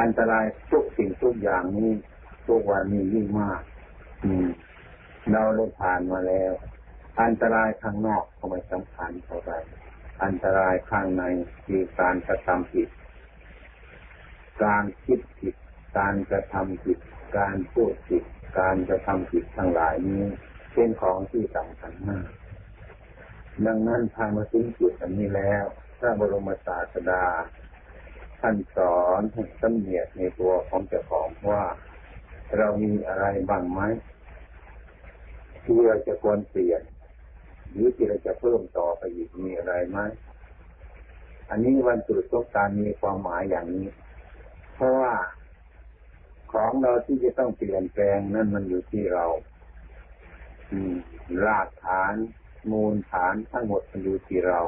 อันตรายทุกสิ่งทุกอย่างนี้ทุกวันนี้ยิ่งมาก อืม เราได้ผ่านมาแล้ว อันตรายข้างนอกก็ไม่สำคัญเท่าไรอันตรายข้างในคือการกระทำผิด การคิดผิด การกระทำผิด การพูดผิด การกระทำผิดทั้งหลายนี้เป็นของที่สำคัญมาก ดังนั้นทางมาถึงจุดอันนี้แล้วพระบรมศาสดา ท่านสอนให้สำเนียกในตัวของเจ้าของว่าเรามีอะไรบ้างไหมที่เราจะควรเปลี่ยน หรือที่เราจะเพิ่มต่อไปอีกมีอะไรไหมอันนี้วันจุดต้องการมีความหมายอย่างนี้ เพราะว่าของเราที่จะต้องเปลี่ยนแปลงนั่นมันอยู่ที่เรา อืมรากฐาน มูลฐานทั้งหมดมันอยู่ที่เรา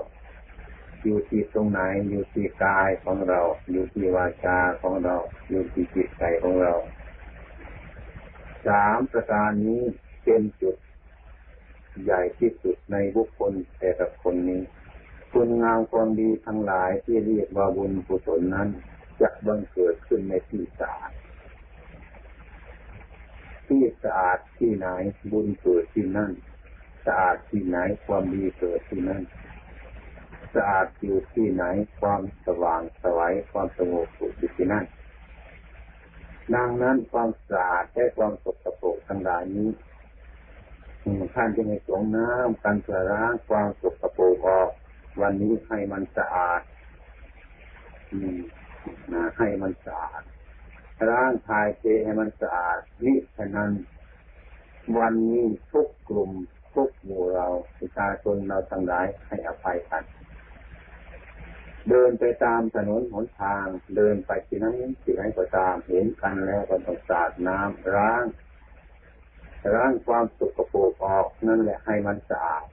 อยู่ที่ตรงไหน อยู่ที่กายของเรา อยู่ที่วาจาของเรา อยู่ที่จิตใจของเรา สามประการนี้เป็นจุดใหญ่ที่สุดในบุคคลแต่ละคนนี้ คุณงามความดีทั้งหลายที่เรียกว่าบุญกุศลนั้นจะบังเกิดขึ้นในที่สะอาด ที่สะอาดที่ไหนบุญเกิดที่นั่น สะอาดที่ไหนความดีเกิดที่นั่น สะอาดอยู่ที่ไหน ความสว่างสวัยความสงบสุขอยู่ที่นั่นดังนั้นความสะอาดและความสกปรกทั้งหลายนี้ท่านจะให้สงน้ำกันเพื่อล้างความสกปรกออก วันนี้ให้มันสะอาดนะให้มันสะอาดร่างทายเจให้มันสะอาดนี่ฉะนั้น วันนี้ทุกกลุ่มทุกหมู่เราประชาชนเราทั้งหลายให้อภัยกัน เดินไปตามถนนหนทาง เดินไปที่นั้นที่ไหนก็ตามเห็นกันแล้วก็ต้องสาดน้ำล้างล้างความสุกโปรกออกนั่นแหละให้มันสะอาด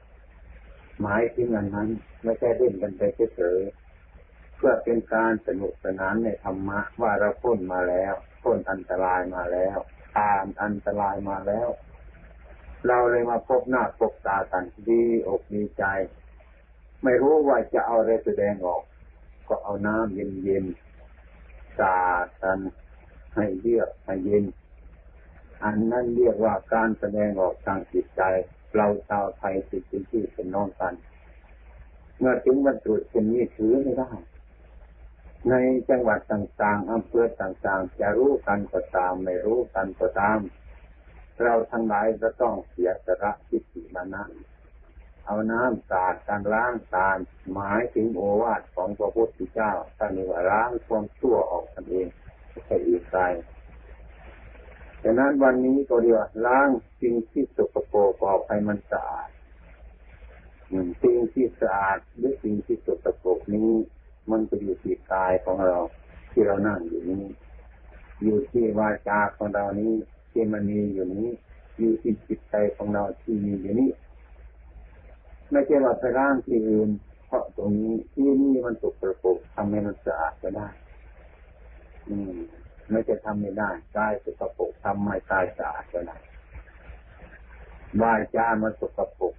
หมายถึงอันนั้นไม่ใช่เล่นกันไปเฉยๆเพื่อเป็นการสนุกสนานในธรรมะว่าเราพ้นมาแล้วพ้นอันตรายมาแล้วตามอันตรายมาแล้ว เราเลยมาพบหน้าพบตากันดีอกดีใจ ไม่รู้ว่าจะเอาอะไรแสดงออก ก็เอาน้ำเย็นๆสาดกันให้เยือกให้เย็น อันนั้นเรียกว่าการแสดงออกทางจิตใจ เราชาวไทยสิทธิที่เป็นน้องกัน เมื่อถึงวันตรุษเป็นนี้ถือไม่ได้ในจังหวัดต่างๆอำเภอต่างๆ จะรู้กันก็ตาม ไม่รู้กันก็ตาม เราทั้งหลายจะต้องเสียสละทิฏฐิมานะ เอาน้ำสาดการล้างตาหมายถึงโอวาทของพระพุทธเจ้าท่านว่าล้างความชั่วออกกันเองไม่ใช่อีกใครดังนั้นวันนี้ก็เรียวล้างสิ่งที่สกปรกออกให้มันสะอาดสิ่งที่สะอาดหรือสิ่งที่สกปรกนี้ มันก็อยู่ที่กายของเรา ที่เรานั่งอยู่นี้ อยู่ที่วาจาของเรานี้ที่มันมีอยู่นี้ อยู่ที่จิตใจของเราที่มีอยู่นี้ ไม่ใช่ว่าไปร่างที่อื่นเพราะตรงนี้ที่นี่มันตกประปกทำให้มันสะอาดก็ได้ อืมไม่จะทำไม่ได้กายสกปรกทำไม่กายสะอาดก็ได้วาจามันสกปรก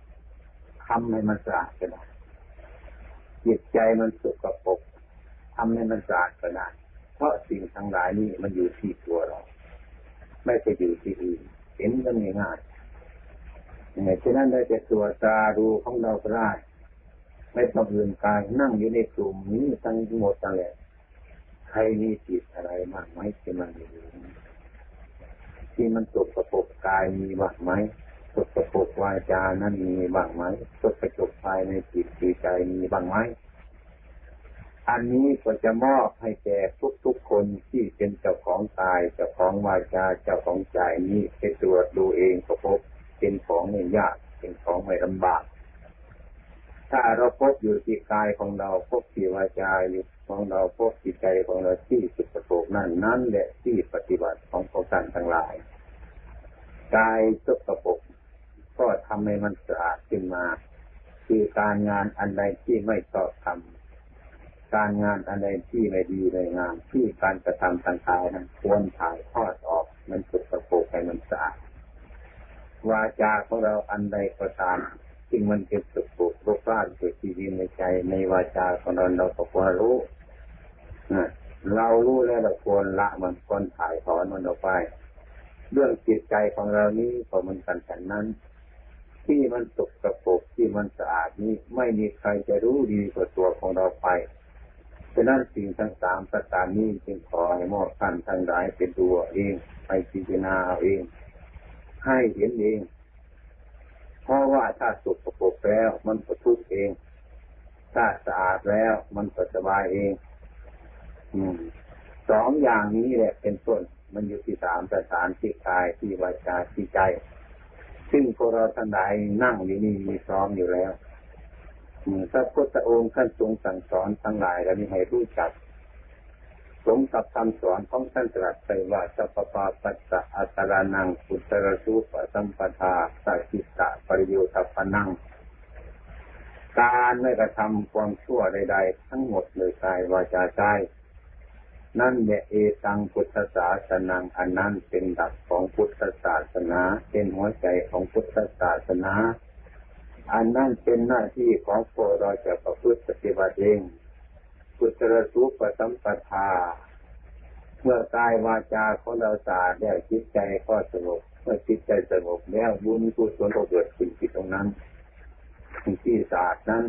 ทำให้มันสะอาดก็ได้จิตใจมันสกปรกทำให้มันสะอาดก็ได้เพราะสิ่งทั้งหลายนี้มันอยู่ที่ตัวเรา ไม่ไปอยู่ที่อื่นเห็นกันง่าย ฉะนั้นได้แต่ตัวตาดูของเราก็ได้ไม่ต้องเอื่นกายนั่งอยู่ในกลุ่มนี้ทั้งหมดทั้งแหละใครมีจิตอะไรมากไหมที่มันอยู่ที่มันตกประปกกายมีบ้างไหมตกประปกวาจานั้นมีบ้างไหมตกประจบภายในจิตใจมีบ้างไหมอันนี้ก็จะมอบให้แก่ทุกๆคนที่เป็นเจ้าของกายเจ้าของวาจาเจ้าของใจนี้ไปตรวจดูเองก็พบ เป็นของไม่ยาก เป็นของไม่ลำบาก ถ้าเราพบอยู่ที่กายของเราพบที่วาจาอยู่ของเราพบที่ใจของเราที่สุขโภคนั่นนั่นแหละที่ปฏิบัติของพระท่านทั้งหลายกายสุขภพก็ทำให้มันสะอาดขึ้นมา คือการงานอันใดที่ไม่ชอบทำการงานอันใดที่ไม่ดีในงานที่การกระทำต่างๆนั้นควรถ่ายทอดออกมันสุขโภคให้มันสะอาด วาจาของเราอันใดก็ตามสิ่งมันเก็บสุขรุกร้านเกิดที่ดินในใจ ในวาจาของเราเราก็ควรรู้เรารู้แล้วเราควรละมันควรถ่ายถอนมันออกไป เรื่องจิตใจของเรานี้ก็มันกันฉันนั้น ที่มันสกระกที่มันสะอาดนี้ไม่มีใครจะรู้ดีกว่าตัวของเราไปฉะนั้นสิ่งทั้งสามประการนี้จึงขอให้มอบท่านทั้งหลายเป็นตัวเองไปพิจารณาเอง ให้เห็นเอง เพราะว่าถ้าสุกประปกแล้ว มันก็ทุกข์เอง ถ้าสะอาดแล้วมันก็สบายเองสองอย่างนี้แหละเป็นต้น มันอยู่ที่สามประสานที่กายที่วาจาที่ใจ ซึ่งพวกเราทั้งหลายนั่งอยู่นี่มีพร้อมอยู่แล้วพระพุทธองค์ท่านทรงสั่งสอนทั้งหลายแล้วมีให้รู้จัก สมกับคำสอนของท่านตรัสไปว่าสัพพะปัสสะอัตตานังปุตตรสุปสัมปทาสัจิตะปริโยตัปนัง การไม่กระทำความชั่วใด ๆ ทั้งหมดเลยกายวาจาใจนั่นแหละเอตังพุทธศาสนาอันนั้นเป็นดักของพุทธศาสนา เป็นหัวใจของพุทธศาสนา อันนั้นเป็นหน้าที่ของพวกเราจะประพฤติปฏิบัติเอง กุศลสุปสัมปทา เมื่อกายวาจาของเราสะอาดแล้วจิตใจก็สงบเมื่อจิตใจสงบแล้วบุญกุศลก็เกิดขึ้นที่ตรงนั้นที่สะอาดนั้น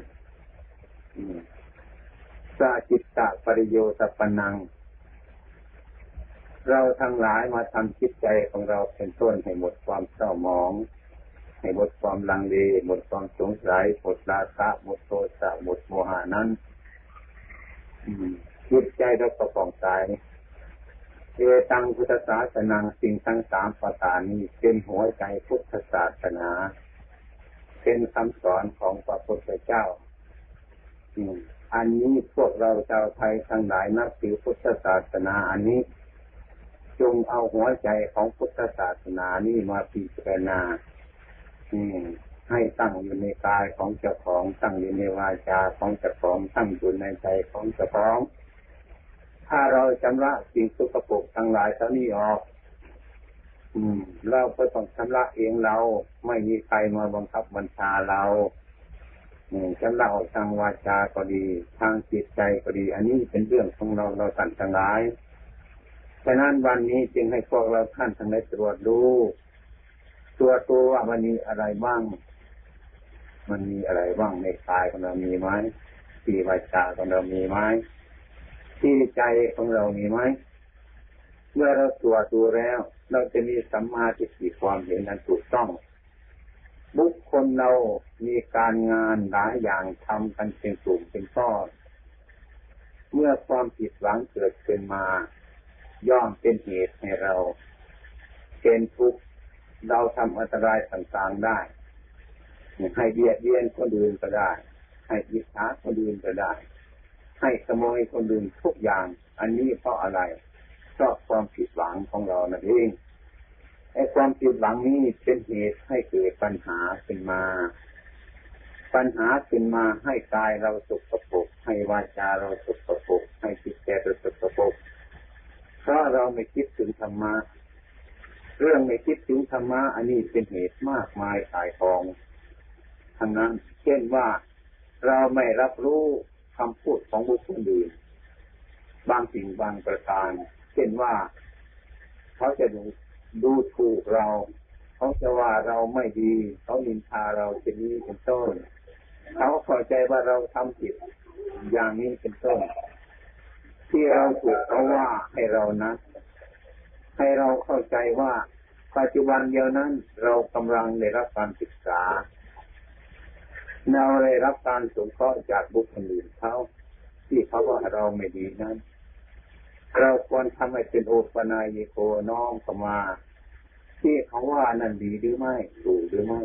สาจิตตะปริโยตปนัง เราทั้งหลายมาทำจิตใจของเราเป็นต้นให้หมดความเศร้าหมองให้หมดความลังเลหมดความสงสัยหมดราคะหมดโทสะหมดโมหานั้น จิตใจเราก็ป่องใสเอตังพุทธศาสนาสิ่งทั้งสามประการนี้เป็นหัวใจพุทธศาสนา เป็นคำสอนของพระพุทธเจ้าอันนี้พวกเราชาวไทยทั้งหลายนับถือพุทธศาสนาอันนี้จงเอาหัวใจของพุทธศาสนานี้มาพิจารณา ให้ตั้งอยู่ในกายของเจ้าของตั้งอยู่ในวาจาของเจ้าของตั้งอยู่ในใจของเจ้าของ ถ้าเราชำระสิ่งสุกปรกทั้งหลายเท่านี้ออก อืม เราก็ต้องชำระเองเราไม่มีใครมาบังคับบัญชาเราชำระออกทางวาจาก็ดี ทางจิตใจก็ดี อันนี้เป็นเรื่องของเราเราสั่นทั้งหลายฉะนั้นวันนี้จึงให้พวกเราท่านทั้งหลายตรวจดูตัวตัวว่ามันมีอะไรบ้าง มันมีอะไรบ้างในกายของเรามีไหมที่วาจาของเรามีไหมที่ใจของเรามีไหมเมื่อเราตรวจดูแล้ว เราจะมีสัมมาทิฏฐิความเห็นนั้นถูกต้อง บุคคลเรามีการงานหลายอย่างทำกันเป็นกลุ่มเป็นก้อนเมื่อความผิดหวังเกิดขึ้นมา ย่อมเป็นเหตุให้เราเป็นทุกข์เราทำอันตรายต่างๆได้ ให้เบียดเบียนคนอื่นก็ได้ ให้อิจฉาคนอื่นก็ได้ ให้ขโมยคนอื่นทุกอย่าง อันนี้เพราะอะไรเพราะความผิดหวังของเรานั่นเองไอ้ความผิดหวังนี้เป็นเหตุให้เกิดปัญหาขึ้นมา ปัญหาขึ้นมาให้กายเราสุขปรกให้วาจาเราสุขปรกให้จิตใจเราสุขปรกเพราะเราไม่คิดถึงธรรมะเรื่องไม่คิดถึงธรรมะอันนี้เป็นเหตุมากมายสายทอง ทั้งนั้น เช่นว่าเราไม่รับรู้คำพูดของบุคคลอื่นบางสิ่งบางประการ เช่นว่าเขาจะดูดูถูกเรา เขาจะว่าเราไม่ดี เขานินทาเราเช่นนี้เป็นต้น เขาเข้าใจว่าเราทำผิดอย่างนี้เป็นต้น ที่เราถูกเขาว่าให้เรานะให้เราเข้าใจว่าปัจจุบันเดียวนั้นเรากำลังได้รับการศึกษา เราได้รับการสงเคราะห์จากบุคคลอื่นเขาที่เขาว่าเราไม่ดีนั้น เราควรทำให้เป็นโอปนายโกน้องเข้ามาที่เขาว่านั่นดีหรือไม่ถูกหรือไม่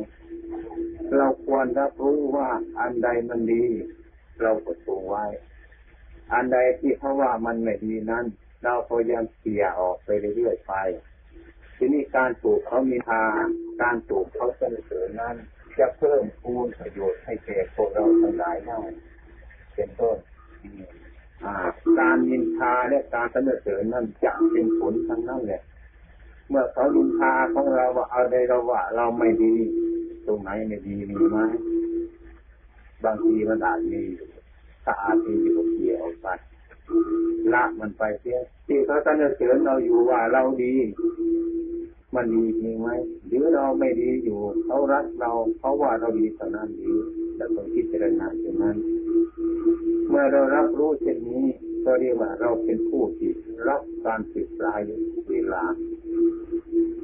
เราควรรับรู้ว่าอันใดมันดี เราก็ตรงไว้ อันใดที่เขาว่ามันไม่ดีนั้น เราพยายามเกี่ยออกไปเรื่อยๆไป ทีนี้การปลูกเขามีทาการปลูกเขาเสนอนั้น จะเพิ่มพูนประโยชน์ให้แก่พวกเราทั้งหลายได้เป็นต้นการยินทาและการเสนอนั้นจะเป็นผลทั้งนั้นแหละ เมื่อเขายินทาของเราว่าเอาใดเราว่า เราไม่ดี ตรงไหนไม่ดีมีไหมบางทีมันอาจมีถ้าอาจมีอยู่เกี่ยวไปละมันไปเสียที่เขาสนเสริญเราอยู่ว่าเราดี มันดีจริงไหมหรือเราไม่ดีอยู่เขารักเราเขาว่าเราดีเท่านั้นหรือแต่ต้องคิดเจรณาเช่นนั้น เมื่อเรารับรู้เช่นนี้ก็เรียกว่าเราเป็นผู้ที่รับการศึกษาอยู่เวลา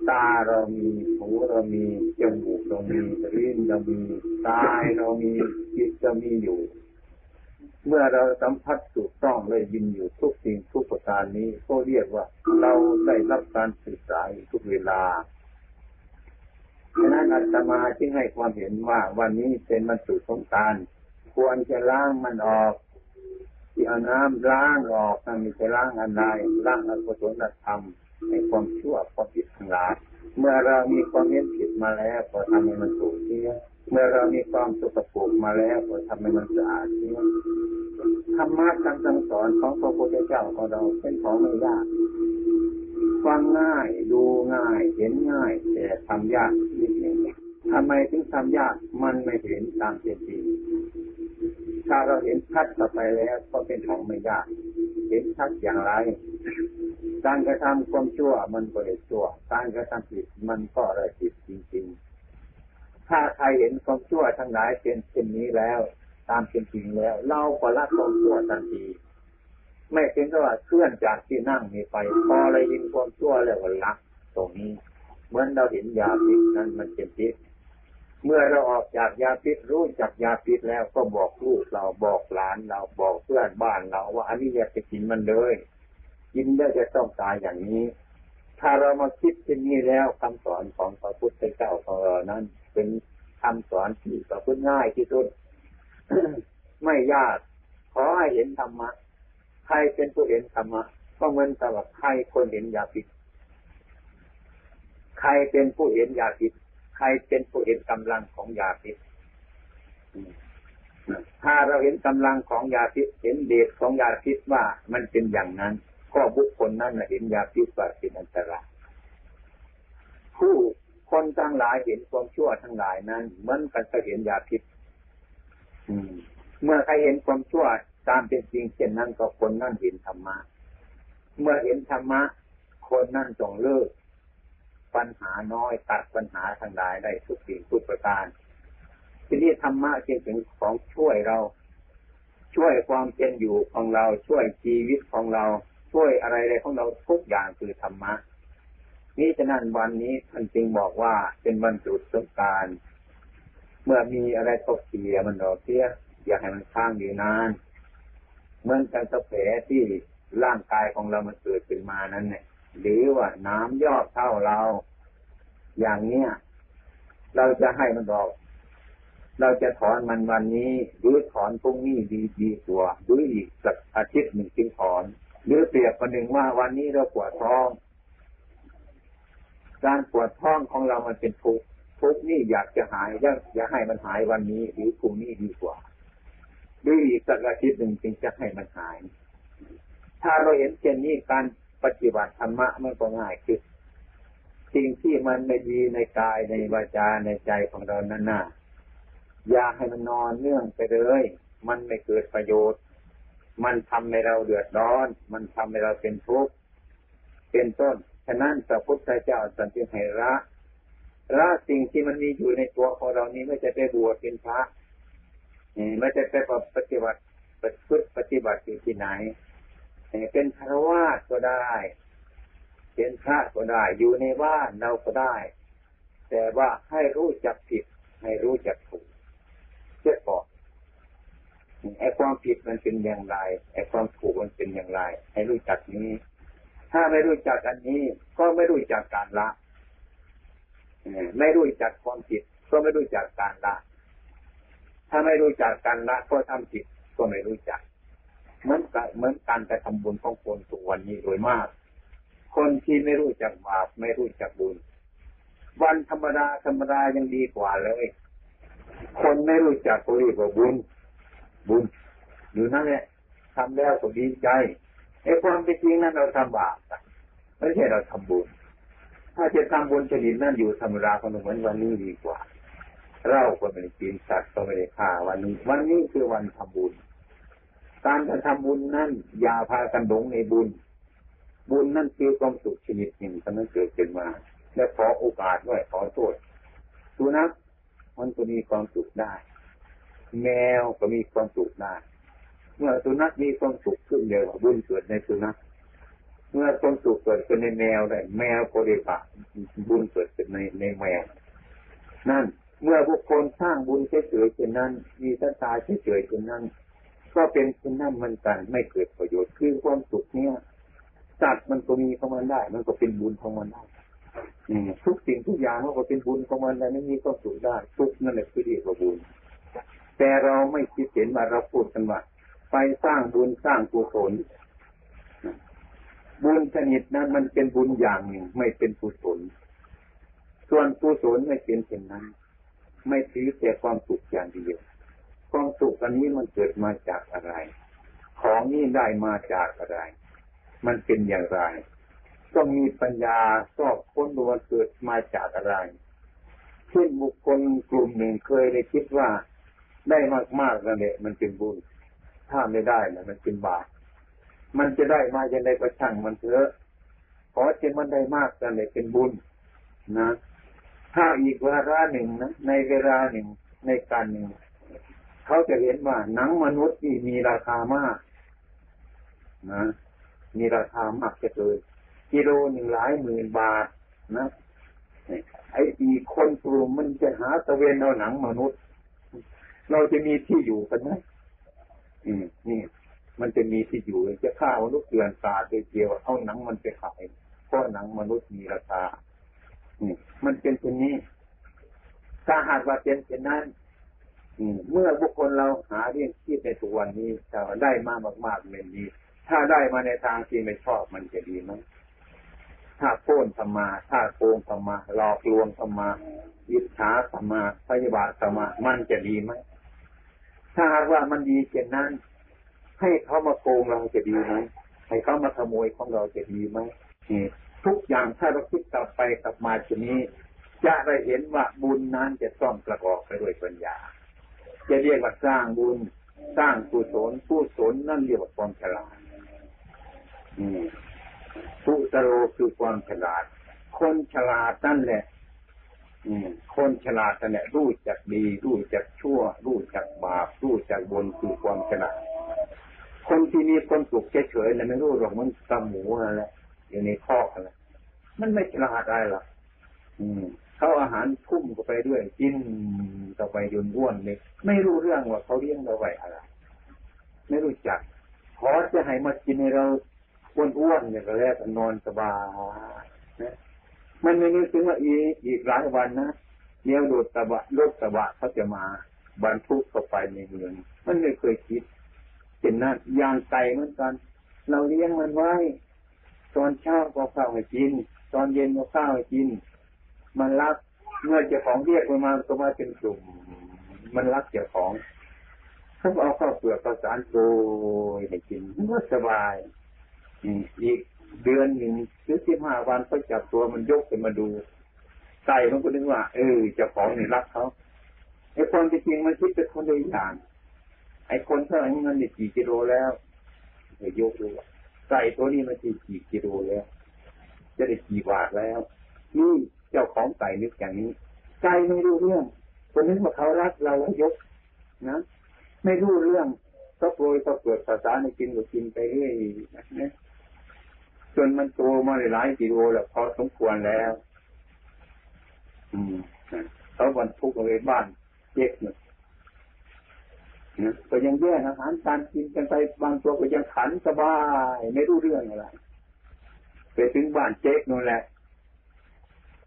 ตาเรามีหูเรามีจมูกเรามีลิ้นเรามีกายเรามีจิตเรามีอยู่ เมื่อเราสัมผัสถูกต้องเลยยินอยู่ทุกสิ่งทุกประการนี้ก็เรียกว่าเราได้รับการศึกษาทุกเวลาฉะนั้นอาตมาจึงให้ความเห็นว่าวันนี้เป็นมันสุดสงการควรจะล้างมันออก ที่เอาน้ำล้างออกถ้ามีจะล้างอันใดล้างอกุศลธรรมในความชั่วความผิดทั้งหลายเมื่อเรามีความเห็นผิดมาแล้วก็ทำให้มันถูกเสีย เมื่อเรามีความสุขปรกมาแล้วก็ทำให้มันสะอาดเสียธรรมะการสั่งสอนของพระพุทธเจ้าของเราเป็นของไม่ยากฟังง่ายดูง่ายเห็นง่าย แต่ทำยากนิดหนึ่งทำไมถึงทำยากมันไม่เห็นตามเป็นจริงถ้าเราเห็นชัดต่อไปแล้วก็เป็นของไม่ยากเห็นชัดอย่างไร การกระทำความชั่วมันก็เลยชั่ว การกระทำผิดมันก็เลยผิดจริง ถ้าใครเห็นความชั่วทั้งหลายเป็นเช่นนี้แล้ว ตามเป็นจริงแล้ว เราก็ละความชั่วทันทีไม่เป็นก็ว่าเคลื่อนจากที่นั่งนี้ไป พอเรายินความชั่วแล้วก็ละตรงนี้ เหมือนเราเห็นยาพิษนั้นมันเป็นพิษเมื่อเราออกจากยาพิษรู้จักยาพิษแล้วก็บอกลูกเราบอกหลานเราบอกเพื่อนบ้านเราว่าอันนี้อย่าไปกินมันเลยกินแล้วจะต้องตายอย่างนี้ ถ้าเรามาคิดเช่นนี้แล้วคำสอนของพระพุทธเจ้าของเรานั้น เป็นคำสอนที่ประพฤติง่ายที่สุด ไม่ยาก ขอให้เห็นธรรมะ ใครเป็นผู้เห็นธรรมะก็เหมือนกับใครคนเห็นยาพิษใครเป็นผู้เห็นยาพิษใครเป็นผู้เห็นกำลังของยาพิษถ้าเราเห็นกำลังของยาพิษเห็นเดชของยาพิษว่ามันเป็นอย่างนั้น ก็บุคคลนั้นเห็นยาพิษว่าเป็นอันตรายผู้ คนทั้งหลายเห็นความชั่วทั้งหลายนั้นเหมือนกันจะเห็นยาพิษเมื่อใครเห็นความชั่วตามเป็นจริงเช่นนั้นก็คนนั่นเห็นธรรมะ เมื่อเห็นธรรมะ คนนั่นจงเลิก ปัญหาน้อยตัดปัญหาทั้งหลายได้ทุกสิ่งทุกประการที่นี้ธรรมะจึงเป็นของช่วยเรา ช่วยความเป็นอยู่ของเราช่วยชีวิตของเรา ช่วยอะไรอะไรของเราทุกอย่างคือธรรมะ นี่ฉะนั้นวันนี้ท่านจึงบอกว่าเป็นวันจุดสงการ เมื่อมีอะไรตกเสียมันรอเสียอย่าให้มันค้างอยู่นานเหมือนกันกระแผลที่ร่างกายของเรามันเกิดขึ้นมานั้นเนี่ยหรือว่าน้ำยอดเท่าเรา อย่างเนี้ยเราจะให้มันออก เราจะถอนมันวันนี้หรือถอนพรุ่งนี้ดีดีตัวหรืออีกสักอาทิตย์หนึ่งจึงถอน หรือเปรียบประหนึ่งว่าวันนี้เราปวดท้อง การปวดท้องของเรามันเป็นทุกข์ทุกข์นี่อยากจะหายอยากจะให้มันหายวันนี้หรือพรุ่งนี้ดีกว่าหรืออีกสักอาทิตย์หนึ่งจึงจะให้มันหาย ถ้าเราเห็นเช่นนี้การปฏิบัติธรรมะมันก็ง่ายขึ้นสิ่งที่มันไม่ดีในกายในวาจาในใจของเรานั่นน่ะอย่าให้มันนอนเนื่องไปเลย มันไม่เกิดประโยชน์ มันทำให้เราเดือดร้อน มันทำให้เราเป็นทุกข์ เป็นต้น ฉะนั้นพระพุทธเจ้าสันติให้ละละสิ่งที่มันมีอยู่ในตัวของเรานี้ไม่จะไปบวชเป็นพระไม่จะไปปฏิบัติปฏิบัติปฏิบัติที่ไหนเป็นคารวาสก็ได้ เป็นพระก็ได้ อยู่ในบ้านเราก็ได้ แต่ว่าให้รู้จักผิด ให้รู้จักถูกเชื่อก่อนไอ้ความผิดมันเป็นอย่างไรไอ้ความถูกมันเป็นอย่างไร ให้รู้จักนี้ ถ้าไม่รู้จักอันนี้ ก็ไม่รู้จักการละไม่รู้จักความผิด ก็ไม่รู้จักการละ ถ้าไม่รู้จักการละก็ทำผิดก็ไม่รู้จัก เหมือนกันเหมือนการไปทำบุญของคนทุกวันนี้โดยมาก คนที่ไม่รู้จักบาปไม่รู้จักบุญ วันธรรมดาธรรมดายังดีกว่าเลยคนไม่รู้จักก็เรียกว่าบุญ บุญอยู่นั่นแหละทำแล้วก็ดีใจ ไอ้ความเป็นจริงนั้นเราทำบาปไม่ใช่เราทำบุญ ถ้าจะทำบุญชนิดนั้นอยู่ธรรมดาก็เหมือนวันนี้ดีกว่า เราก็ไม่ได้กินสัตว์ก็ไม่ได้ฆ่าวันนี้ วันนี้คือวันทำบุญ การกระทำบุญนั้นอย่าพากันหลงในบุญ บุญนั่นคือความสุขชนิดหนึ่งที่มันเกิดขึ้นมา และขอโอกาสด้วยขอโทษสุนัขมันก็มีความสุขได้ แมวก็มีความสุขได้ เมื่อสุนัขมีความสุขขึ้นเดียวบุญเกิดในสุนัขเมื่อความสุขเกิดขึ้นในแมวได้แมวก็ได้ปบุญเกิดขึ้นในในแมวนั่นเมื่อบุคคลสร้างบุญเฉยๆเช่นนั้น มีตาตาเฉยๆเช่นนั้น ก็เป็นเช่นนั้นมันกันไม่เกิดประโยชน์คือความสุขเนี้ยสัตว์มันก็มีของมันได้ มันก็เป็นบุญของมันได้ทุกสิ่งทุกอย่างมันก็เป็นบุญของมันได้ไม่มีความสุขได้ทุกนั่นแหละคือเรียกว่าบุญแต่เราไม่คิดเห็นว่าเราพูดกันว่า ไปสร้างบุญสร้างกุศลบุญชนิดนั้นมันเป็นบุญอย่างหนึ่งไม่เป็นกุศล ส่วนกุศลไม่เป็นเช่นนั้น ไม่ถือแต่ความสุขอย่างเดียว ความสุขอันนี้มันเกิดมาจากอะไร ของนี้ได้มาจากอะไร มันเป็นอย่างไร ต้องมีปัญญาสอบค้นดูว่าเกิดมาจากอะไร เช่นบุคคลกลุ่มหนึ่งเคยได้คิดว่าได้มากๆนั่นแหละมันเป็นบุญ ถ้าไม่ได้นะมันเป็นบาปมันจะได้มาจะได้ก็ช่างมันเถอะขอจะมันได้มากนั่นแหละเป็นบุญนะถ้าอีกเวลาหนึ่งนะในเวลาหนึ่งในการหนึ่งเขาจะเห็นว่าหนังมนุษย์ที่มีราคามาก นะมีราคามากจะเลยกิโลหนึ่งหลายหมื่นบาทนะไอ้อีคนกลุ่มมันจะหาตะเวนเอาหนังมนุษย์ เราจะมีที่อยู่กันไหม อืมนี่มันจะมีที่อยู่จะฆ่ามนุษย์เกลื่อนตาโดยเดียวเอาหนังมันไปขายเพราะหนังมนุษย์มีราคานี่มันเป็นเช่นนี้ถ้าหากว่าเป็นเช่นนั้นอืมเมื่อบุคคลเราหาเรื่องที่ในทุกวันนี้จะได้มากมากๆเลยดี ถ้าได้มาในทางที่ไม่ชอบมันจะดีไหมถ้าโค่นธรรมา ถ้าโกงธรรมาหลอกลวงธรรมายิจฉาธรรมาพยาบาทธรรมามันจะดีไหม ถ้าหากว่ามันดีเช่นนั้น ให้เขามาโกงเราจะดีไหมให้เขามาขโมยของเราจะดีไหมทุกอย่างถ้าเราคิดกลับไปกลับมาทีนี้ จะได้เห็นว่าบุญนั้นจะต้องประกอบไปด้วยปัญญา จะเรียกว่าสร้างบุญ สร้างกุศลกุศลนั่นเรียกว่าความฉลาดสุตโรคือความฉลาด คนฉลาดนั่นแหละ คนฉลาดนั่นะรู้จักดีรู้จักชั่ว รู้จักบาปรู้จักบนคือความฉลาดคนที่มีคนสุขเฉยๆเนี่ยไม่รู้หรอกมันตาหมูนั่นแหละอยู่ในคอกอะไรมันไม่ฉลาดอะไรหรอกเขาอาหารทุ่มเข้าไปด้วยกินต่อไปยนอ้วนเลยไม่รู้เรื่องว่าเขาเลี้ยงเราไว้อะไร ไม่รู้จักขอจะให้มากินให้เราอ้วนๆเนี่ยก็แล้วนอนสบายนะ มันไม่นึกถึงว่าอีอีกหลายวันนะเดี๋ยวรถตะบะรถตะบะเขาจะมาบรรทุกเข้าไปในเมืองมันไม่เคยคิดเห็นนะยางไก่เหมือนกัน เราเลี้ยงมันไว้ ตอนเช้าก็ข้าวให้กิน ตอนเย็นก็ข้าวให้กิน มันรักเมื่อเจ้าของเรียกมันมาก็มาเป็นกลุ่ม มันรักเจ้าของเขาเอาข้าวเปลือกข้าวสารโกยให้กินมันก็สบายอีก เดือนหนึ่งหรือสิบห้าวันก็จับตัวมันยกขึ้นมาดูไก่มันก็นึกว่า เออจ้าของนี่รักเขาไอ้คนจริงมันคิดเป็นคนโดยอย่างไอ้คนเท่าไหร่เงินกี่กิโลแล้วเดี๋ยวยกดูไก่ตัวนี้มันกี่กิโลแล้ว จะได้กี่บาทแล้วนี่เจ้าของไก่นึกอย่างนี้ไก่ไม่รู้เรื่องคนนึกว่าเขารักเราแล้วยกนะไม่รู้เรื่องก็โปรยก็เกิดภาษาในกินก็กินไปเรื่อยนะ จนมันโตมาหลายกิโลแล้วพอสมควรแล้ว อืมเขาบรรทุกเอาไว้บ้านเจ๊กเนี่ยก็ยังแย่อาหารการกินกันไปบางตัวก็ยังขันสบายไม่รู้เรื่องอะไรไปถึงบ้านเจ๊กนั่นแหละ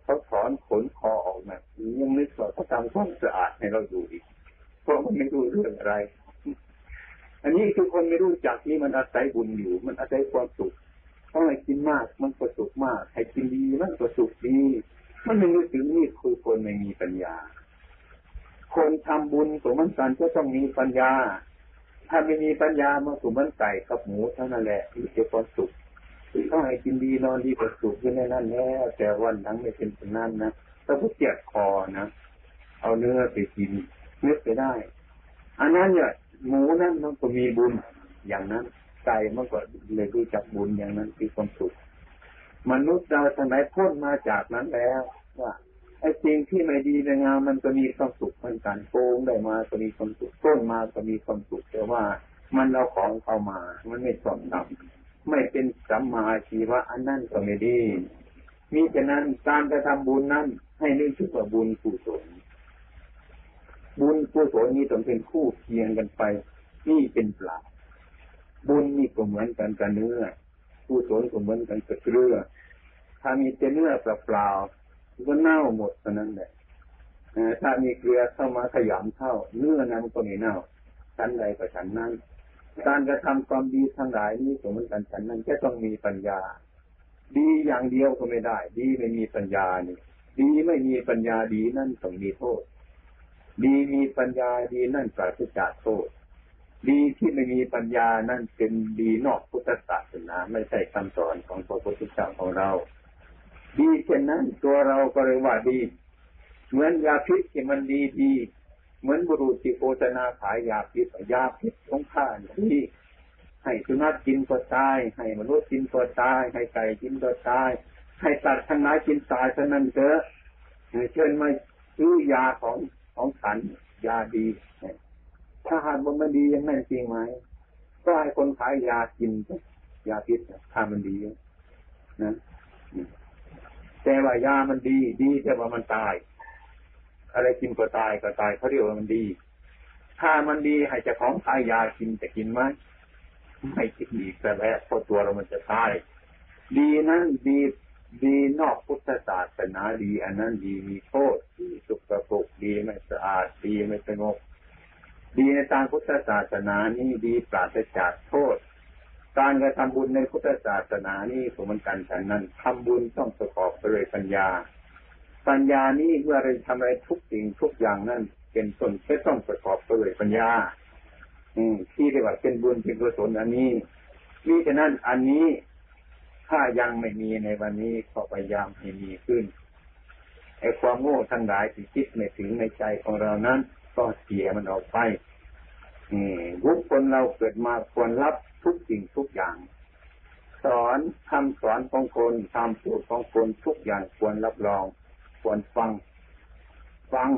เขาถอนขนคอออกมายังนึกว่าเขาทำความสะอาดให้เราดูอีกเพราะมันไม่รู้เรื่องอะไร อันนี้คือคนไม่รู้จักนี่มันอาศัยบุญอยู่ มันอาศัยความสุข ถ้าให้กินมาก มันก็สุขมากให้กินดีมันก็สุขดี มันไม่นึกถึงนี่คือคนไม่มีปัญญา คนทำบุญสมันกันก็ต้องมีปัญญา ถ้าไม่มีปัญญามาสุมันไก่กับหมูเท่านั้นแหละที่จะความสุขต้องให้กินดีนอนดีก็สุขอยู่ในนั้นแล้วแต่วันทั้งไม่เป็นเป็นนั้นนะถ้าพูดเจ็บคอนะเอาเนื้อไปกินเนื้อไปได้ อันนั้นเนี่ยหมูนั้นมันก็มีบุญอย่างนั้น ใจมันก็เลยรู้จักบุญอย่างนั้นมีความสุขมนุษย์เราทางไหนพ้นมาจากนั้นแล้ว ว่าไอ้สิ่งที่ไม่ดีในงามมันก็มีความสุขเหมือนกันโกงได้มาก็มีความสุขต้นมาก็มีความสุขแต่ว่ามันเอาของเข้ามา มันไม่สมดำไม่เป็นสัมมาชีวะอันนั้นก็ไม่ดีมีฉะนั้นการกระทำบุญนั้นให้นึกถึงว่าบุญกุศลบุญกุศลนี้ต้องเป็นคู่เคียงกันไป นี่เป็นปลา บุญนี่ก็เหมือนกันกับเนื้อกุศลก็เหมือนกันกับเกลือถ้ามีแต่เนื้อเปล่าๆก็เน่าหมดเท่านั้นแหละถ้ามีเกลือเข้ามาขยำเข้า เนื้อนั้นก็ไม่เน่าชั้นใดก็ชั้นนั้น การกระทำความดีทั้งหลายนี้ก็เหมือนกันชั้นนั้นจะต้องมีปัญญา ดีอย่างเดียวก็ไม่ได้ ดีไม่มีปัญญานี่ดีไม่มีปัญญาดีนั่นต้องมีโทษ ดีมีปัญญาดีนั่นปราศจากโทษ ดีที่ไม่มีปัญญานั่นเป็นดีนอกพุทธศาสนาไม่ใช่คำสอนของพระพุทธเจ้าของเรา ดีเช่นนั้นตัวเราก็เลยว่าดี เหมือนยาพิษที่มันดีดีเหมือนบุรุษที่โฆษณาขายยาพิษยาพิษของข้าที่ให้สุนัขกินก็ตาย ให้มนุษย์กินก็ตาย ให้ไก่กินก็ตาย ให้ตัดทั้งหลายกินตายเท่านั้นเถอะเชิญมาซื้อยาของของฉันยาดี ถ้าหากมันไม่ดียังไม่จริงไหมก็ให้คนขายยากินยาพิษถ้ามันดีนะแต่ว่ายามันดี ดีแต่ว่ามันตาย อะไรกินก็ตายก็ตายเขาเรียกว่ามันดี ถ้ามันดีให้จะของขายยากินจะกินไหมไม่กินดีแต่แล้วเพราะตัวเรามันจะตาย ดีนั้นดีดีนอกพุทธศาสนาดี อันนั้นดีมีโทษดีสุกปรกดีไม่สะอาดดีไม่สงบ ดีในทางพุทธศาสนานี่ดีปราศจากโทษ การกระทำบุญในพุทธศาสนานี่ผมมันกันฉันนั้นทำบุญต้องประกอบไปด้วยปัญญา ปัญญานี้เมื่อเราทำอะไรทุกสิ่งทุกอย่างนั้นเป็นต้นจะต้องประกอบไปด้วยปัญญา อืม ที่เรียกว่าเป็นบุญเป็นกุศลอันนี้นี่ฉะนั้นอันนี้ถ้ายังไม่มีในวันนี้ก็พยายามให้มีขึ้นไอ้ความโง่ทั้งหลายที่คิดไม่ถึงในใจของเรานั้น ก็เสียมันออกไปบุคคลเราเกิดมาควรรับทุกสิ่งทุกอย่าง สอนคำสอนของคนคำพูดของคนทุกอย่างควรรับรอง ควรฟัง ฟัง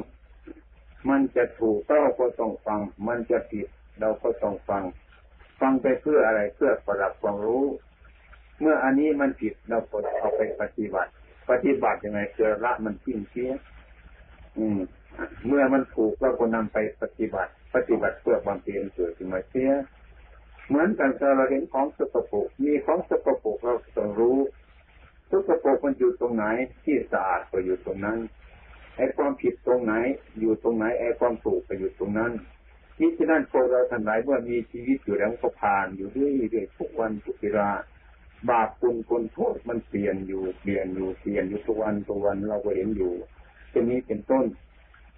มันจะถูกเราก็ต้องฟัง มันจะผิดเราก็ต้องฟัง ฟังไปเพื่ออะไรเพื่อประดับความรู้ เมื่ออันนี้มันผิดเราก็เอาไปปฏิบัติ ปฏิบัติยังไงเกิดละมันทิ้งเสียอืม เมื่อมันถูกเราก็นำไปปฏิบัติ ปฏิบัติเพื่อความเพียรเกิดขึ้นมาเสียเหมือนกันเราเห็นของสกปรกมีของสกปรกเราต้องรู้สกปรกมันอยู่ตรงไหน ที่สะอาดก็อยู่ตรงนั้นไอ้ความผิดตรงไหน อยู่ตรงไหนไอ้ความถูกก็อยู่ตรงนั้นนี่ฉะนั้นพวกเราทั้งหลายเมื่อมีชีวิตอยู่แล้วก็ผ่านอยู่เรื่อยๆทุกวันทุกเวลาบาปคุณคนโทษมันเปลี่ยนอยู่เปลี่ยนอยู่เปลี่ยนอยู่ทุกวันทุกวันเราก็เห็นอยู่จะนี้เป็นต้น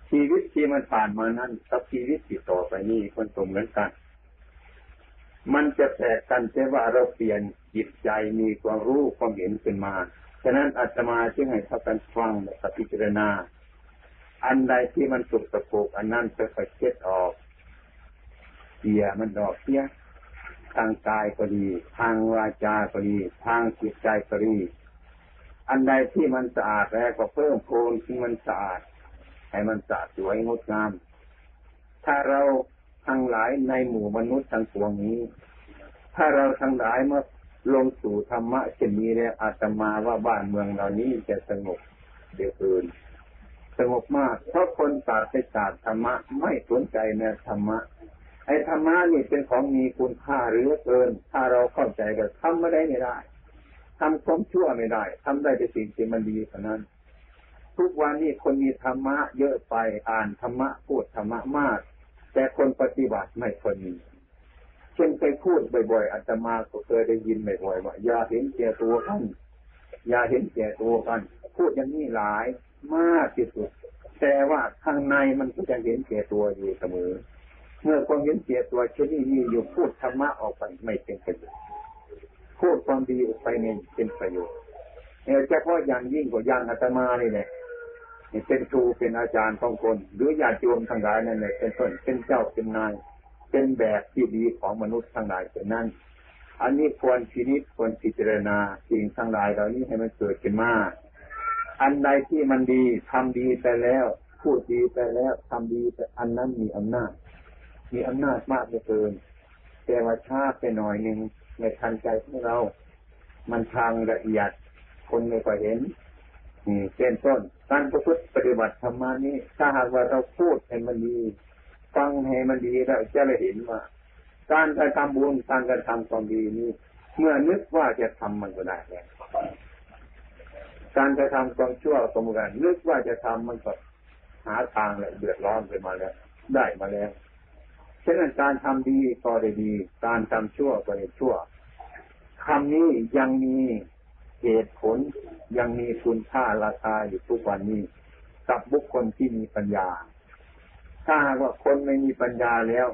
ชีวิตที่มันผ่านมานั้นกับชีวิตที่ต่อไปนี้มันตรงเหมือนกัน มันจะแตกกันแต่ว่าเราเปลี่ยนจิตใจมีความรู้ความเห็นขึ้นมา ฉะนั้นอาตมาจึงให้พากันฟังและพิจารณา อันใดที่มันสุกสะโปกอันนั้นจะค่อยเช็ดออกเสียมันดอกเสียทางกายก็ดี ทางวาจาก็ดี ทางจิตใจก็ดี อันใดที่มันสะอาดแล้วก็เพิ่มโพลที่มันสะอาด ให้มันสะสวยงดงาม ถ้าเราทั้งหลายในหมู่มนุษย์ทั้งปวงนี้ ถ้าเราทั้งหลายเมื่อลงสู่ธรรมะเช่นนี้แล้วอาตมาว่าบ้านเมืองเหล่านี้จะสงบเดี๋ยวอื่นสงบมาก เพราะคนศาสตร์ศาสตร์ธรรมะไม่สนใจในธรรมะไอ้ธรรมะนี่เป็นของมีคุณค่าหรือเกิน ถ้าเราเข้าใจก็ทำไม่ได้ไม่ได้ทำความชั่วไม่ได้ทำได้แต่สิ่งที่มันดีเท่านั้น ทุกวันนี้คนมีธรรมะเยอะไปอ่านธรรมะพูดธรรมะมาก แต่คนปฏิบัติไม่คนมีเช่นไปพูดบ่อยๆอาตมาก็เคยได้ยินบ่อยๆว่าอย่าเห็นแก่ตัวกันอย่าเห็นแก่ตัวกัน พูดอย่างนี้หลายมากที่สุด แต่ว่าข้างในมันก็จะเห็นแก่ตัวอยู่เสมอ เมื่อความเห็นแก่ตัวเช่นนี้มีอยู่พูดธรรมะออกไปไม่เป็นประโยชน์พูดความดีออกไปเนี่ยเป็นประโยชน์เนี่ยเฉพาะอย่างยิ่งกว่าอย่างอาตมาเลยเนี่แหละ เป็นครูเป็นอาจารย์ของคน หรือญาติโยมทั้งหลายนั่นแหละเป็นต้นเป็นเจ้าเป็นนาย เป็นแบบที่ดีของมนุษย์ทั้งหลายเป็นนั้น อันนี้ควรพินิจควรพิจารณาสิ่งทั้งหลายเหล่านี้ให้มันเกิดขึ้นมาอันใดที่มันดีทำดีไปแล้ว พูดดีไปแล้วทำดีไปอันนั้นมีอำนาจ มีอำนาจมากเหลือเกิน แต่ว่าช้าไปหน่อยหนึ่งในทันใจของเรา มันทางละเอียดคนไม่ค่อยเห็น นี่เป็นต้น การประพฤติปฏิบัติธรรมานี้ ถ้าหากว่าเราพูดให้มันดี ฟังให้มันดีแล้วจะได้เห็นว่า การกระทำบุญการกระทำความดีนี้เมื่อนึกว่าจะทำมันก็ได้แล้วการกระทำความชั่วสมกันนึกว่าจะทำมันก็หาทางและเดือดร้อนไปมาแล้ว ได้มาแล้วฉะนั้นการทำดีก็ได้ดี การทำชั่วก็ได้ชั่วคำนี้ยังมี เหตุผลยังมีคุณค่าราคาอยู่ทุกวันนี้ กับบุคคลที่มีปัญญา ถ้าหากว่าคนไม่มีปัญญาแล้ว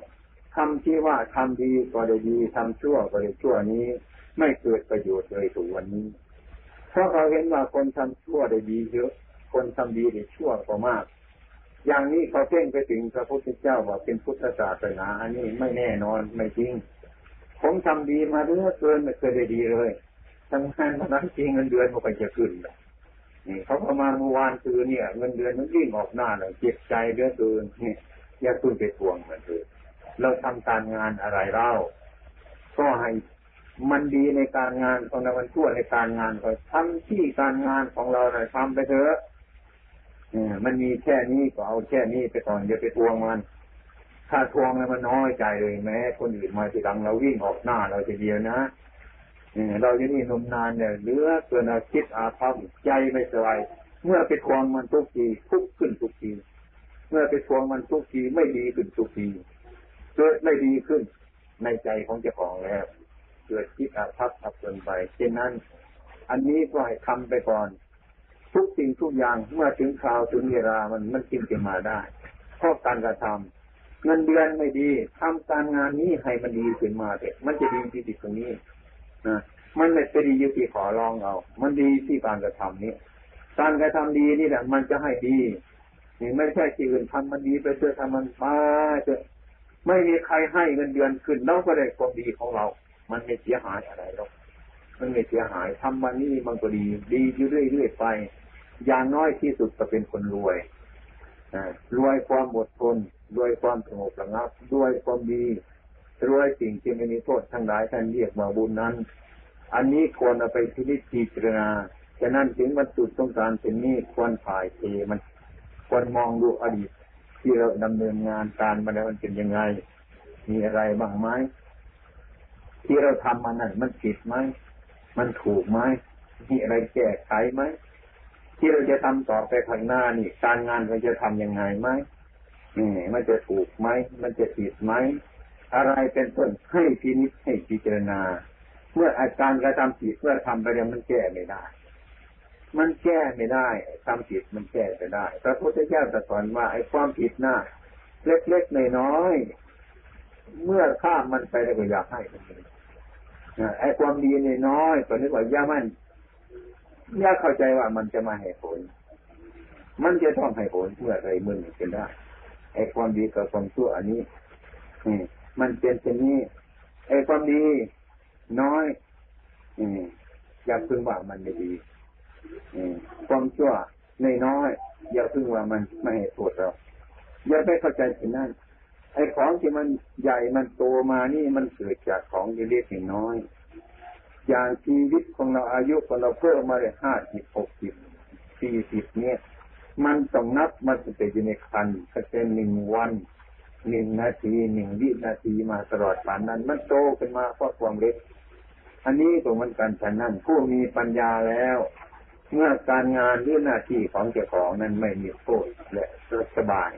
ทำที่ว่าทำดีก็ได้ดีทำชั่วก็ได้ชั่วนี้ ไม่เกิดประโยชน์เลยถึงวันนี้ เพราะเราเห็นว่าคนทำชั่วได้ดีเยอะ คนทำดีได้ชั่วก็มาก อย่างนี้เขาเพ่งไปถึงพระพุทธเจ้าว่าเป็นพุทธศาสนาอันนี้ไม่แน่นอนไม่จริง ผมทำดีมาเรื่อยเกินไม่เคยได้ดีเลย ทำงานมานั้นจริงเงินเดือนมันไปจะขึ้นนี่เขาประมาณเมื่อวานคือเนี่ย เงินเดือนมันวิ่งออกหน้าเลยเจ็บใจเดือดเกินนี่อย่าตุ้นไปทวงมันเลยเราทำการงานอะไรเล่าก็ให้มันดีในการงานของเรามันชั่วในการงานก็ทำที่การงานของเราหน่อยทำไปเถอะเนี่ยมันมีแค่นี้ก็เอาแค่นี้ไปก่อนอย่าไปทวงมันถ้าทวงแล้วมันน้อยใจเลยแม้ คนอื่นมาทีหลังเราวิ่งออกหน้าเราจะเดียวนะ เราอยู่นี่นมนานเนี่ยเหลือเกินอาคิดอาภัพใจไม่สบายเมื่อไปทวงมันทุกทีทุกขึ้นทุกที เมื่อไปทวงมันทุกทีไม่ดีขึ้นทุกทีเกิดไม่ดีขึ้นในใจของเจ้าของแล้วเกิดคิดอาภัพอับเกินไปเช่นนั้น อันนี้ก็ให้ทำไปก่อน ทุกสิ่งทุกอย่างเมื่อถึงคราวถึงเวลามันมันกินจะมาได้เพราะการกระทำเงินเดือนไม่ดีทำการงานนี้ให้มันดีขึ้นมาเถอะมันจะดีที่ติดตรงนี้ นะมันไม่ไปดีอยู่ที่ขอร้องเอา มันดีที่การกระทำนี้ การกระทำดีนี่แหละมันจะให้ดีนี่ไม่ใช่ที่อื่นทำมันดีไปเจอทำมันมาเจอไม่มีใครให้เงินเดือนขึ้นเราก็ได้ความดีของเรา มันไม่เสียหายอะไรหรอก มันไม่เสียหายทำมันนี่มันก็ดี ดีอยู่เรื่อยๆไป อย่างน้อยที่สุดก็เป็นคนรวยรวยความอดทนรวยความสงบระงับ ด้วยความดี รวยสิ่งที่ไม่มีโทษทั้งหลายท่านเรียกมาบุญนั้น อันนี้ควรเอาไปพิจิตพิจารณาฉะนั้นถึงบรรจุต้องการเป็นนี้ควรถ่ายเทมัน ควรมองดูอดีต ที่เราดำเนินงานการมาแล้วมันเป็นยังไง มีอะไรบ้างไหมที่เราทำมานั่นมันผิดไหมมันถูกไหมมีอะไรแก้ไขไหมที่เราจะทำต่อไปข้างหน้านี่ การงานเราจะทํำยังไงไหมนี่มันจะถูกไหมมันจะผิดไหม อะไรเป็นต้นให้พินิจให้พิจารณา เมื่ออาการกระทำผิดเมื่อทำไปแล้วมันแก้ไม่ได้ มันแก้ไม่ได้ทำผิดมันแก้ไปได้พระพุทธเจ้าตรัสสอนว่าไอ้ความผิดหน้าเล็กๆน้อยๆเมื่อข้ามมันไปแล้วก็อยากให้มันไอ้ความดีนน้อยก็นึกว่าย่ามันย่าเข้าใจว่ามันจะมาให้ผล มันจะต้องให้ผลเมื่อไรมึงเป็นได้ไอ้ความดีกับความชั่วอันนี้ มันเป็นเช่นนี้ไอ้ความดีน้อยอย่าพึ่งว่ามันไม่ดีความชั่วในน้อย อย่าพึ่งว่ามันไม่ให้โทษเราอย่าไปเข้าใจถึงนั้นไอ้ของที่มันใหญ่มันโตมานี่มันเกิดจากของเล็กๆน้อยอย่างชีวิตของเราอายุของเราเพิ่มมาเลยห้าสิบหกสิบสี่สิบเนี่ย มันต้องนับมันจะเป็นอยู่ในคันก็เป็นหนึ่งวัน หนึ่งนาทีหนึ่งวินาทีมาตลอดป่านนั้น มันโตขึ้นมาเพราะความเล็ก อันนี้ก็มันกันฉะนั้นผู้มีปัญญาแล้ว เมื่อการงานหรือหน้าที่ของเจ้าของนั้นไม่มีโทษและสบาย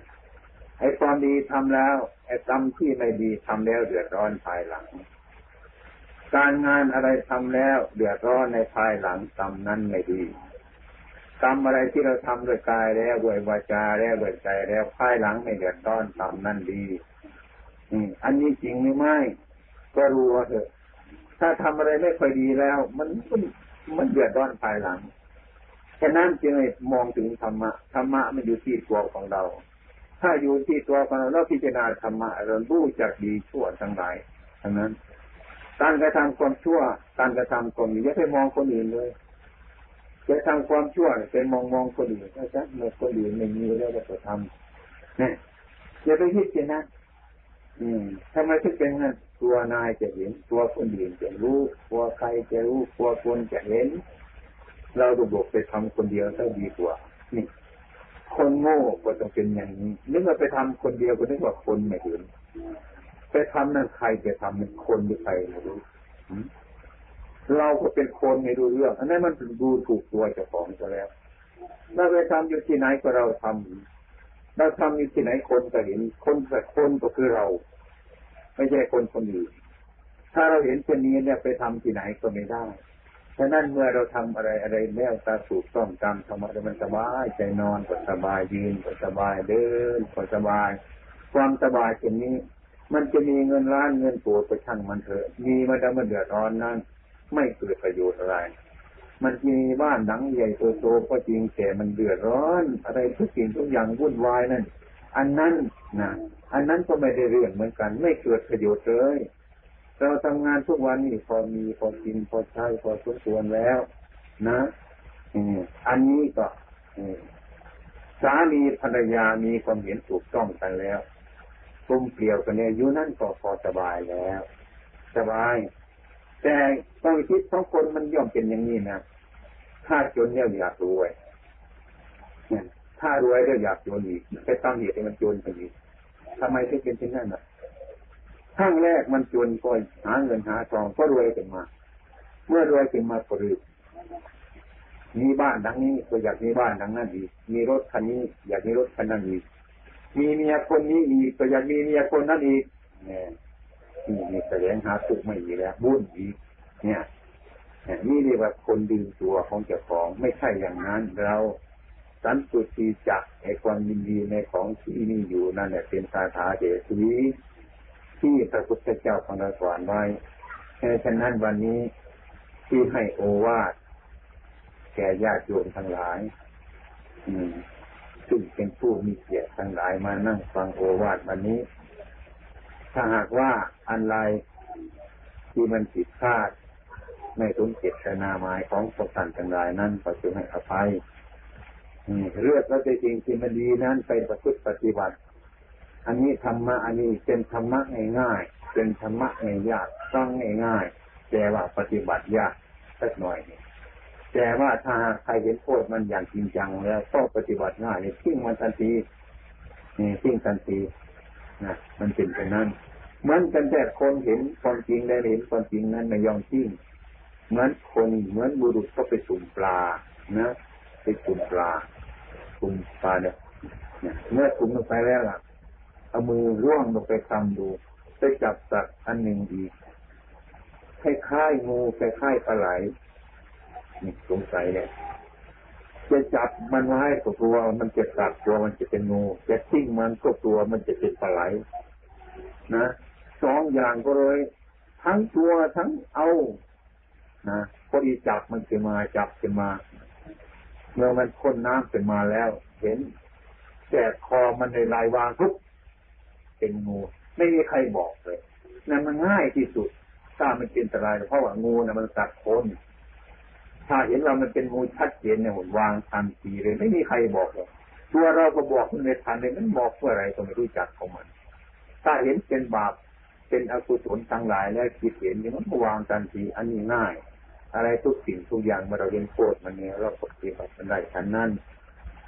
ไอ้ความดีทำแล้วไอ้กรรมที่ไม่ดีทำแล้วเดือดร้อนภายหลัง การงานอะไรทำแล้ว เดือดร้อนในภายหลังกรรมนั้นไม่ดี กรรมอะไรที่เราทำด้วยกายแล้วด้วยวาจาแล้วด้วยใจแล้วภายหลังไม่เดือดร้อนกรรมนั่นดีอืมอันนี้จริงหรือไม่ก็รู้ว่าเถอะ ถ้าทำอะไรไม่ค่อยดีแล้ว มันมันมันเดือดร้อนภายหลังฉะนั้นจึงมองถึงธรรมะธรรมะมันอยู่ที่ตัวของเรา ถ้าอยู่ที่ตัวของเราเราพิจารณาธรรมะเรารู้จักดีชั่วทั้งหลายทั้งนั้น การกระทำความชั่ว การกระทำความดีอย่าไปมองคนอื่นเลย จะทำความชั่วไปมองมองคนอื่นก็จะเมื่อคนอื่นไม่มีแล้วก็ทำนี่อย่าไปคิดอย่างนั้นอืมทำไมถึงเป็นงั้นตัวนายจะเห็นตัวคนอื่นจะรู้ตัวใครจะรู้ตัวคนจะเห็น เราต้องบอกไปทำคนเดียวก็ดีกว่า นี่ คนโง่ก็ต้องเป็นอย่างนี้นึกว่าไปทำคนเดียวก็นึกว่าคนไม่เห็นไปทำนั่นใครจะทำเป็นคนหรือใครไม่รู้ เราก็เป็นคนไม่รู้เรื่อง อันนั้นมันดูถูกตัวเจ้าของซะแล้วเราไปทำอยู่ที่ไหนก็เราทำเราทำอยู่ที่ไหนคนก็เห็น คนแต่คนก็คือเรา ไม่ใช่คนคนอื่นถ้าเราเห็นเช่นนี้เนี่ยไปทำที่ไหนก็ไม่ได้ฉะนั้นเมื่อเราทำอะไรอะไรแล้วตาสูกต้องตามธรรมะมันสบายใจนอนก็สบายยืนก็สบายเดินก็สบาย ความสบายเช่นนี้ มันจะมีเงินล้านเงินตัวไปช่างมันเถอะมีมันจะมันเดือดร้อนนั่น ไม่เกิดประโยชน์อะไร มันมีบ้านหลังใหญ่โตๆก็จริงแต่มันเดือดร้อน อะไรทุกสิ่งทุกอย่างวุ่นวายนั่น อันนั้นนะอันนั้นก็ไม่ได้เรื่องเหมือนกัน ไม่เกิดประโยชน์เลย เราทำงานทุกวันนี้พอมีพอกินพอใช้พอสมควรแล้ว นะอันนี้ก็สามีภรรยามีความเห็นถูกต้องกันแล้วกลุ่มเปลี่ยวกันเนี่ยอยู่นั่นก็พอสบายแล้ว สบาย แต่ความคิดของคนมันย่อมเป็นอย่างนี้นะถ้าจนเนี่ยอยากรวยถ้ารวยแล้วอยากจนอีกไปตั้งเหตุให้มันจนไปอีกทำไมถึงเป็นเช่นนั้นอะขั้งแรกมันจนก็หาเงินหาทองก็รวยขึ้นมา เมื่อรวยขึ้นมาก็รืบมีบ้านดังนี้ก็อยากมีบ้านดังนั้นอีกมีรถคันนี้ อยากมีรถคันนั้นอีกมีเมียคนนี้อีกก็อยากมีเมียคนนั้นอีกเนี่ย นี่มีแสดงหาทุกไม่มีแล้วบุญอีกเนี่ยนี่เรียกว่าคนดึงตัวของเจ้าของไม่ใช่อย่างนั้นเราสันตุตีจักไอความยินดีในของที่นี่อยู่นั่นแหละเป็นคาถาเดชีที่พระพุทธเจ้าของเราสอนไว้ฉะนั้นวันนี้ที่ให้โอวาทแก่ญาติโยมทั้งหลาย อืมซึ่งเป็นผู้มีเกียรติทั้งหลายมานั่งฟังโอวาทวันนี้ ถ้าหากว่าอะไรที่มันผิดพลาดไม่สมเจตนาหมายของพวกท่านทั้งหลายนั้นก็จะให้อภัยเลือกแล้วจริงที่มันดีนั้นไปประพฤติปฏิบัติ อันนี้ธรรมะอันนี้เป็นธรรมะง่ายๆเป็นธรรมะง่ายยากต้องง่ายๆแต่ว่าปฏิบัติยากสักหน่อยแต่ว่าถ้าใครเห็นโทษมันอย่างจริงจังแล้วต้องปฏิบัติง่ายนี่ทิ้งมันทันทีนี่ทิ้งทันที นะมันเป็นไปนั้นเหมือนกันแต่คนเห็นความจริงได้เห็นความจริงนั้นไม่ยอมทิ้งเหมือนคนเหมือนบุรุษก็ไปสุ่มปลานะไปสุ่มปลาสุ่มปลาเนี่ยเมื่อสุ่มลงไปแล้วล่ะเอามือร่วงลงไปทำดูไปจับสัตว์อันหนึ่งอีกคล้ายๆงูคล้ายๆปลาไหลนี่สงสัยเนี่ย จะจับมันไว้ก็กลัวมันจะกัดตัวมันจะเป็นงูจะทิ้งมันก็กลัวมันจะเป็นปลาไหลนะสองอย่างก็เลย ทั้งตัวทั้งเอานะพอดีจับมันขึ้นมาจับขึ้นมาเมื่อมันพ้นน้ำขึ้นมาแล้ว เห็นแกคอมันในลายวางทุกเป็นงูไม่มีใครบอกเลยนั่นมันง่ายที่สุดถ้ามันเป็นอันตรายเพราะว่างูนะมันกัดคน ถ้าเห็นเรามันเป็นงูชัดเจนเนี่ยหนวางทันทีเลย ไม่มีใครบอกเลยตัวเราก็บอกมันในทันเลยมันบอกเพื่ออะไรก็ไม่รู้จักของมัน ถ้าเห็นเป็นบาปเป็นอกุศลทั้งหลายแล้วคิดเห็นอย่างนั้นวางทันทีอันนี้ง่าย อะไรทุกสิ่งทุกอย่างเมื่อเราเห็นโทษมันเนี่ยเราปฏิบัติมันได้ฉันนั้น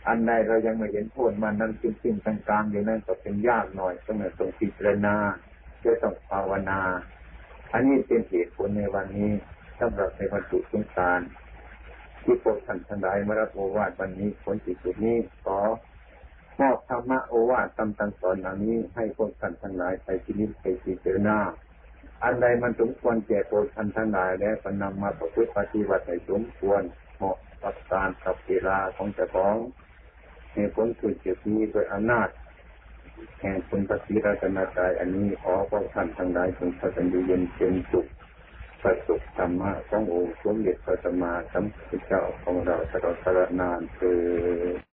อันใดเรายังไม่เห็นโทษมันนั้นซึ่งซึ่งกลางๆอยู่นั้นก็เป็นยากหน่อยต้องต้องพิจารณาจะต้องภาวนา อันนี้เป็นเหตุผลในวันนี้สำหรับในบรรจุสงสาร ที่พวกท่านทั้งหลายมารับโอวาทวันนี้ผลที่สุดนี้ขอมอบธรรมะโอวาทตำตังสอนเหล่านี้ให้พวกท่านทั้งหลายไปที่นิพไปพิจารณาอันใดมันสมควรแก่ตัวท่านทั้งหลายแล้วก็นำมาประพฤติปฏิบัติให้สมควรเหมาะกับการกับเวลาของเจ้าของในผลคือเกิดนี้โดยอำนาจแห่งคุณพระศรีราชนาใจอันนี้ขอพวกท่านทั้งหลายจงพระสันติเย็นเป็นสุข พระสบธรรมะขององค์สมเด็จพระสัมมาสัมพุทธเจ้าของเราตลอดกาลนานคือ